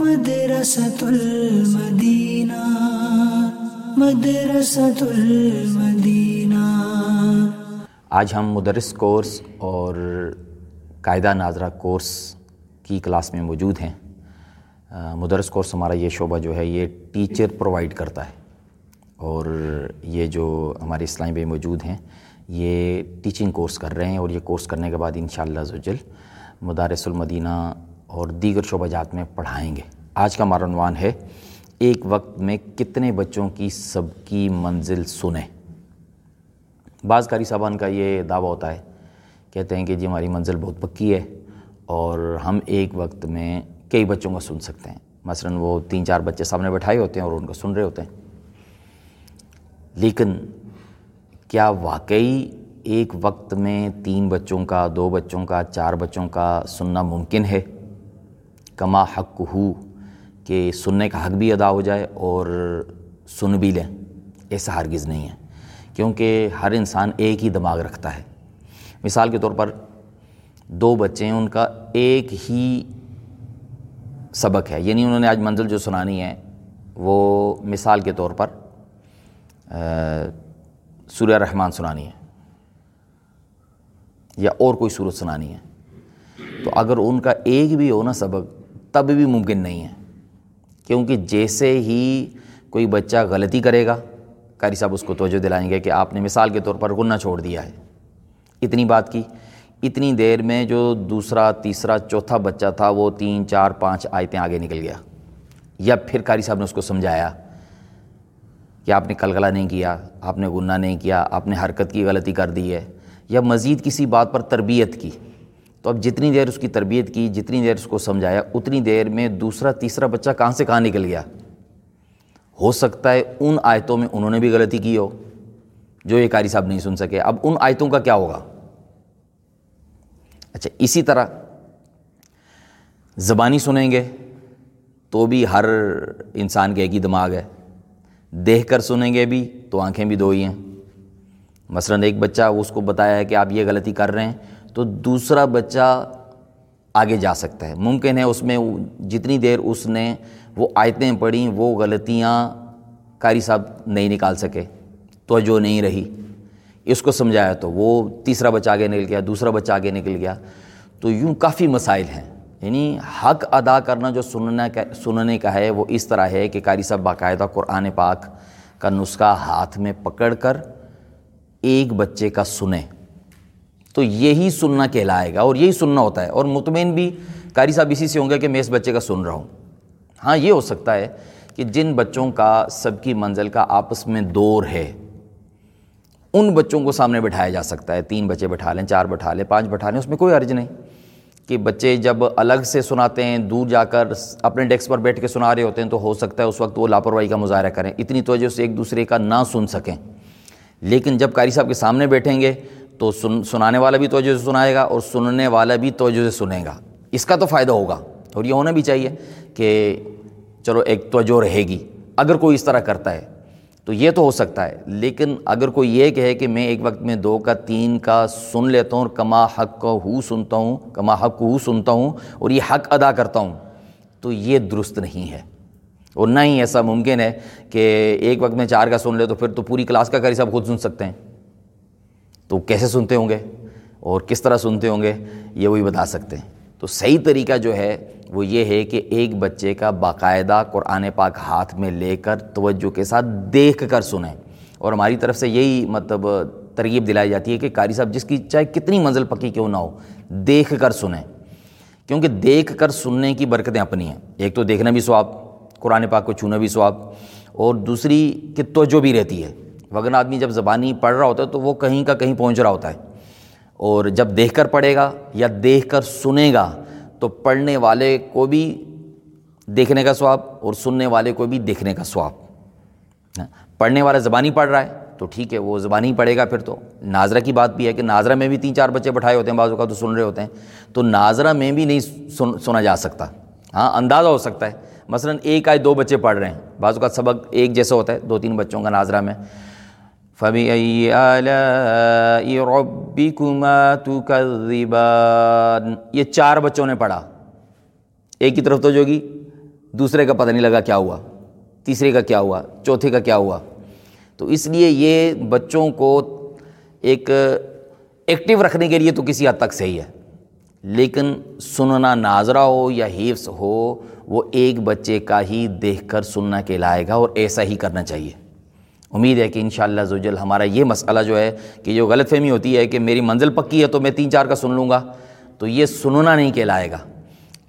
مدرسة المدینہ مدرسة المدینہ آج ہم مدرس کورس اور قاعدہ ناظرہ کورس کی کلاس میں موجود ہیں۔ مدرس کورس ہمارا یہ شعبہ جو ہے، یہ ٹیچر پرووائڈ کرتا ہے۔ اور یہ جو ہمارے اسلامی بھائی موجود ہیں، یہ ٹیچنگ کورس کر رہے ہیں اور یہ کورس کرنے کے بعد انشاءاللہ شاء مدارس المدینہ اور دیگر شعبہ جات میں پڑھائیں گے۔ آج کا ہمارا عنوان ہے، ایک وقت میں کتنے بچوں کی سب کی منزل سنیں۔ بعض قاری صاحبان کا یہ دعویٰ ہوتا ہے، کہتے ہیں کہ جی ہماری منزل بہت پکی ہے اور ہم ایک وقت میں کئی بچوں کا سن سکتے ہیں۔ مثلا وہ تین چار بچے سامنے بیٹھائے ہوتے ہیں اور ان کو سن رہے ہوتے ہیں۔ لیکن کیا واقعی ایک وقت میں تین بچوں کا، دو بچوں کا، چار بچوں کا سننا ممکن ہے؟ کما حق ہو کہ سننے کا حق بھی ادا ہو جائے اور سن بھی لیں، ایسا ہرگز نہیں ہے۔ کیونکہ ہر انسان ایک ہی دماغ رکھتا ہے۔ مثال کے طور پر دو بچے ہیں، ان کا ایک ہی سبق ہے۔ یعنی انہوں نے آج منزل جو سنانی ہے، وہ مثال کے طور پر سوریہ رحمان سنانی ہے۔ یا اور کوئی صورت سنانی ہے۔ تو اگر ان کا ایک بھی ہو نا سبق تب بھی ممکن نہیں ہے۔ کیونکہ جیسے ہی کوئی بچہ غلطی کرے گا، قاری صاحب اس کو توجہ دلائیں گے کہ آپ نے مثال کے طور پر غنہ چھوڑ دیا ہے۔ اتنی بات کی۔ اتنی دیر میں جو دوسرا، تیسرا، چوتھا بچہ تھا، وہ تین، چار، پانچ آیتیں آگے نکل گیا۔ یا پھر قاری صاحب نے اس کو سمجھایا کہ آپ نے کلگلا نہیں کیا، آپ نے گناہ نہیں کیا، آپ نے حرکت کی، غلطی کر دی ہے۔ یا مزید کسی بات پر تربیت کی۔ تو اب جتنی دیر اس کی تربیت کی، جتنی دیر اس کو سمجھایا، اتنی دیر میں دوسرا، تیسرا بچہ کہاں سے کہاں نکل گیا؟ ہو سکتا ہے ان آیتوں میں انہوں نے بھی غلطی کی ہو، جو یہ قاری صاحب نہیں سن سکے۔ اب ان آیتوں کا کیا ہوگا؟ اچھا اسی طرح زبانی سنیں گے تو بھی ہر انسان کے ایک ہی دماغ ہے۔ دیکھ کر سنیں گے بھی تو آنکھیں بھی دو ہی ہیں۔ مثلاً ایک بچہ اس کو بتایا ہے کہ آپ یہ غلطی کر رہے ہیں تو دوسرا بچہ آگے جا سکتا ہے۔ ممکن ہے اس میں جتنی دیر اس نے وہ آیتیں پڑھیں، وہ غلطیاں قاری صاحب نہیں نکال سکے تو جو نہیں رہی۔ اس کو سمجھایا تو وہ تیسرا بچہ آگے نکل گیا، دوسرا بچہ آگے نکل گیا۔ تو یوں کافی مسائل ہیں۔ یعنی حق ادا کرنا جو سننا کا، سننے کا ہے، وہ اس طرح ہے کہ قاری صاحب باقاعدہ قرآن پاک کا نسخہ ہاتھ میں پکڑ کر ایک بچے کا سنیں۔ تو یہی سننا کہلائے گا اور یہی سننا ہوتا ہے اور مطمئن بھی قاری صاحب اسی سے ہوں گے کہ میں اس بچے کا سن رہا ہوں۔ ہاں یہ ہو سکتا ہے کہ جن بچوں کا سب کی منزل کا آپس میں دور ہے، ان بچوں کو سامنے بٹھایا جا سکتا ہے۔ تین بچے بٹھا لیں، چار بٹھا لیں، پانچ بٹھا لیں، اس میں کوئی عرض نہیں کہ بچے جب الگ سے سناتے ہیں، دور جا کر اپنے ڈیسک پر بیٹھ کے سنا رہے ہوتے ہیں تو ہو سکتا ہے اس وقت وہ لاپرواہی کا مظاہرہ کریں۔ اتنی توجہ سے ایک دوسرے کا نہ سن سکیں۔ لیکن جب قاری صاحب کے سامنے بیٹھیں گے تو سن، سنانے والا بھی توجہ سے سنائے گا اور سننے والا بھی توجہ سے سنے گا۔ اس کا تو فائدہ ہوگا اور یہ ہونا بھی چاہیے کہ چلو ایک توجہ رہے گی۔ اگر کوئی اس طرح کرتا ہے تو یہ تو ہو سکتا ہے، لیکن اگر کوئی یہ کہے کہ میں ایک وقت میں دو کا، تین کا سن لیتا ہوں اور کما حق ہو سنتا ہوں، کما حق ہو سنتا ہوں اور یہ حق ادا کرتا ہوں، تو یہ درست نہیں ہے۔ اور نہ ہی ایسا ممکن ہے کہ ایک وقت میں چار کا سن لے تو پھر تو پوری کلاس کا قاری صاحب خود سن سکتے ہیں۔ تو کیسے سنتے ہوں گے اور کس طرح سنتے ہوں گے یہ وہی بتا سکتے ہیں۔ تو صحیح طریقہ جو ہے وہ یہ ہے کہ ایک بچے کا باقاعدہ قرآن پاک ہاتھ میں لے کر توجہ کے ساتھ دیکھ کر سنیں۔ اور ہماری طرف سے یہی مطلب ترغیب دلائی جاتی ہے کہ قاری صاحب جس کی چاہے کتنی منزل پکی کیوں نہ ہو، دیکھ کر سنیں۔ کیونکہ دیکھ کر سننے کی برکتیں اپنی ہیں۔ ایک تو دیکھنا بھی سواب، قرآن پاک کو چھونا بھی سواب، اور دوسری کہ توجہ بھی رہتی ہے۔ وغیرہ آدمی جب زبانی پڑھ رہا ہوتا ہے تو وہ کہیں کا کہیں پہنچ رہا ہوتا ہے۔ اور جب دیکھ کر پڑھے گا یا دیکھ کر سنے گا تو پڑھنے والے کو بھی دیکھنے کا سواب اور سننے والے کو بھی دیکھنے کا سواب پڑھنے والا زبانی پڑھ رہا ہے تو ٹھیک ہے، وہ زبانی پڑھے گا پھر تو۔ ناظرہ کی بات بھی ہے کہ ناظرہ میں بھی تین چار بچے بٹھائے ہوتے ہیں، بعض اوقات تو سن رہے ہوتے ہیں۔ تو ناظرہ میں بھی نہیں سنا جا سکتا۔ ہاں اندازہ ہو سکتا ہے۔ مثلاً ایک آئے دو بچے پڑھ رہے ہیں۔ بعض اوقات سبق ایک جیسا ہوتا ہے، دو تین بچوں کا ناظرہ میں۔ فَبِأَيِّ آلَاءِ رَبِّكُمَا تُكَذِّبَانِ یہ چار بچوں نے پڑھا۔ ایک کی طرف تو جو گی، دوسرے کا پتہ نہیں لگا کیا ہوا، تیسرے کا کیا ہوا، چوتھے کا کیا ہوا۔ تو اس لیے یہ بچوں کو ایک ایکٹیو رکھنے کے لیے تو کسی حد تک صحیح ہے۔ لیکن سننا ناظرہ ہو یا حفظ ہو، وہ ایک بچے کا ہی دیکھ کر سننا کہلائے گا اور ایسا ہی کرنا چاہیے۔ امید ہے کہ انشاءاللہ شاء اللہ ہمارا یہ مسئلہ جو ہے کہ جو غلط فہمی ہوتی ہے کہ میری منزل پکی ہے تو میں تین چار کا سن لوں گا، تو یہ سننا نہیں کہلائے گا۔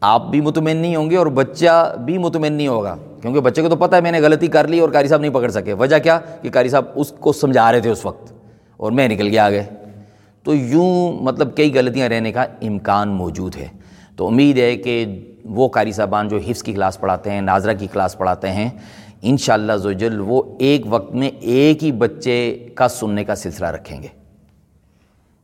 آپ بھی مطمئن نہیں ہوں گے اور بچہ بھی مطمئن نہیں ہوگا، کیونکہ بچے کو تو پتہ ہے میں نے غلطی کر لی اور قاری صاحب نہیں پکڑ سکے۔ وجہ کیا؟ کہ قاری صاحب اس کو سمجھا رہے تھے اس وقت اور میں نکل گیا آگے۔ تو یوں مطلب کئی غلطیاں رہنے کا امکان موجود ہے۔ تو امید ہے کہ وہ قاری صاحبان جو حفظ کی کلاس پڑھاتے ہیں، ناظرہ کی کلاس پڑھاتے ہیں ان شاء اللہ زوجل وہ ایک وقت میں ایک ہی بچے کا سننے کا سلسلہ رکھیں گے۔